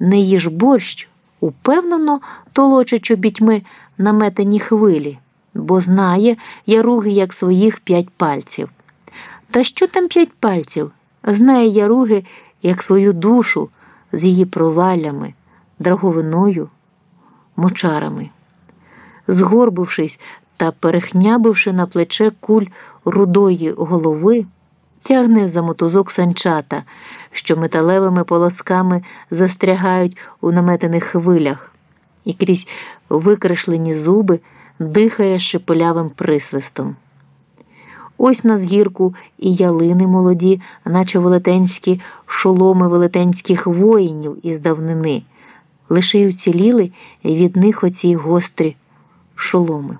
не їж борщ, упевнено толоче чобітьми наметені хвилі, бо знає яруги як своїх п'ять пальців. Та що там п'ять пальців? Знає яруги як свою душу з її провалями, драговиною, мочарами. Згорбившись та перехнябивши на плече куль рудої голови, тягне за мотузок санчата, що металевими полосками застрягають у наметених хвилях, і крізь викрешлені зуби дихає шепелявим присвистом. Ось на згірку і ялини молоді, наче велетенські шоломи велетенських воїнів із давнини, лише й уціліли від них оці гострі шоломи.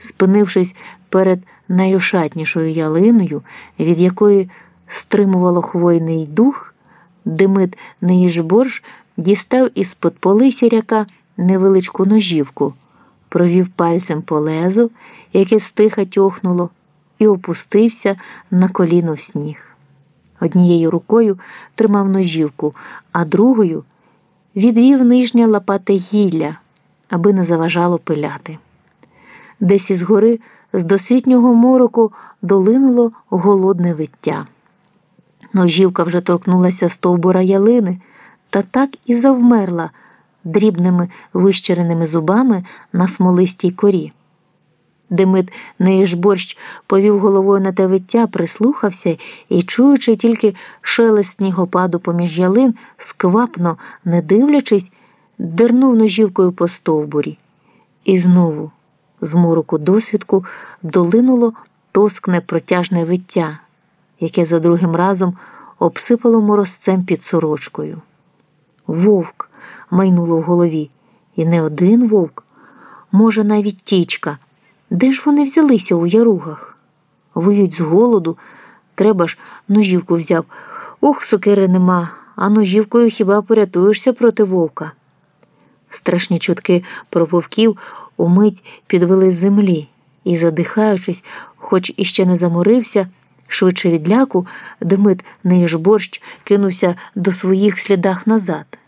Спинившись перед найошатнішою ялиною, від якої стримувало хвойний дух, Демид Неїжборж дістав із под поли сіряка невеличку ножівку, провів пальцем по лезу, яке стиха тьохнуло, і опустився на коліно в сніг. Однією рукою тримав ножівку, а другою відвів нижнє лопате гілля, аби не заважало пиляти. Десь із гори з досвітнього мороку долинуло голодне виття. Ножівка вже торкнулася стовбура ялини та так і завмерла дрібними вищереними зубами на смолистій корі. Демид Неїжборщ повів головою на те виття, прислухався і, чуючи тільки шелест снігопаду поміж ялин, сквапно, не дивлячись, дернув ножівкою по стовбурі. І знову, з мороку досвідку, долинуло тоскне протяжне виття, яке за другим разом обсипало морозцем під сорочкою. Вовк майнуло в голові, і не один вовк, може, навіть тічка. Де ж вони взялися у яругах? Виють з голоду, треба ж ножівку взяв. Ух, сокири нема, а ножівкою хіба порятуєшся проти вовка. Страшні чутки про вовків умить підвели з землі і, задихаючись, хоч іще не заморився, швидше від ляку, Демид Неїжборщ кинувся до своїх слідах назад.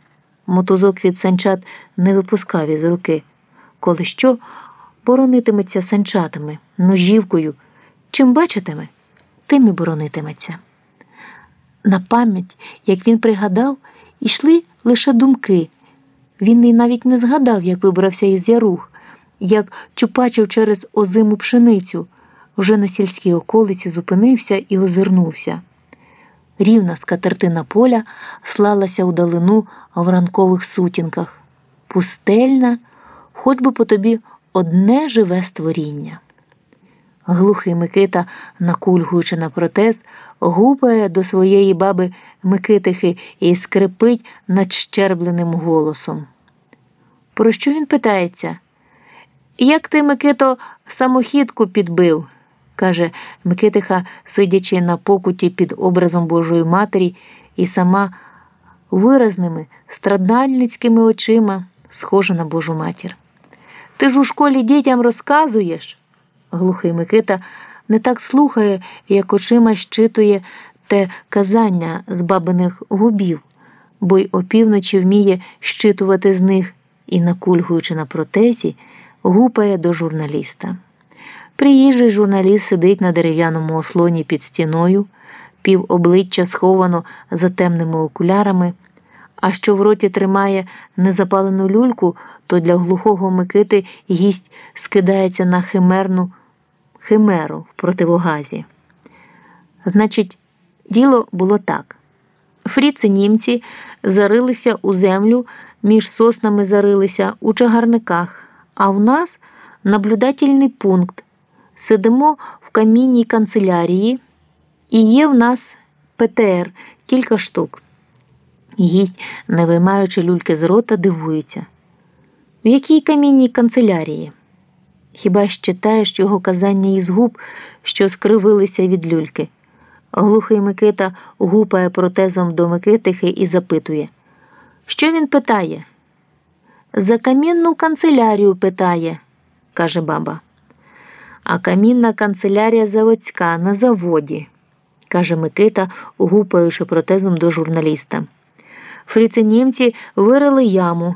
Мотузок від санчат не випускав із руки. Коли що, боронитиметься санчатами, ножівкою. Чим бачитиме, тим і боронитиметься. На пам'ять, як він пригадав, йшли лише думки. Він навіть не згадав, як вибрався із ярух, як чупачив через озиму пшеницю, вже на сільській околиці зупинився і озирнувся. Рівна скатертина поля слалася у далину в ранкових сутінках. Пустельна, хоч би по тобі одне живе створіння. Глухий Микита, накульгуючи на протез, гупає до своєї баби Микитихи і скрипить надщербленим голосом. Про що він питається? Як ти, Микито, самохідку підбив? каже Микитиха, сидячи на покуті під образом Божої Матері, і сама виразними, страдальницькими очима схожа на Божу матір. Ти ж у школі дітям розказуєш. Глухий Микита не так слухає, як очима щитує те казання з бабиних губів, бо й опівночі вміє щитувати з них і, накульгуючи на протезі, гупає до журналіста. Приїжджий журналіст сидить на дерев'яному ослоні під стіною, пів обличчя сховано за темними окулярами, а що в роті тримає незапалену люльку, то для глухого Микити гість скидається на химерну химеру в противогазі. Значить, діло було так. Фріци німці зарилися у землю, між соснами зарилися у чагарниках, а в нас наблюдательний пункт. Сидимо в камінній канцелярії, і є в нас ПТР кілька штук. Гість, не виймаючи люльки з рота, дивується. В якій камінній канцелярії? Хіба ж читаєш його казання із губ, що скривилися від люльки? Глухий Микита гупає протезом до Микитихи і запитує. Що він питає? За камінну канцелярію питає, каже баба. А камінна канцелярія заводська на заводі, каже Микита, гупаючи протезом до журналіста. Фріцинімці вирили яму,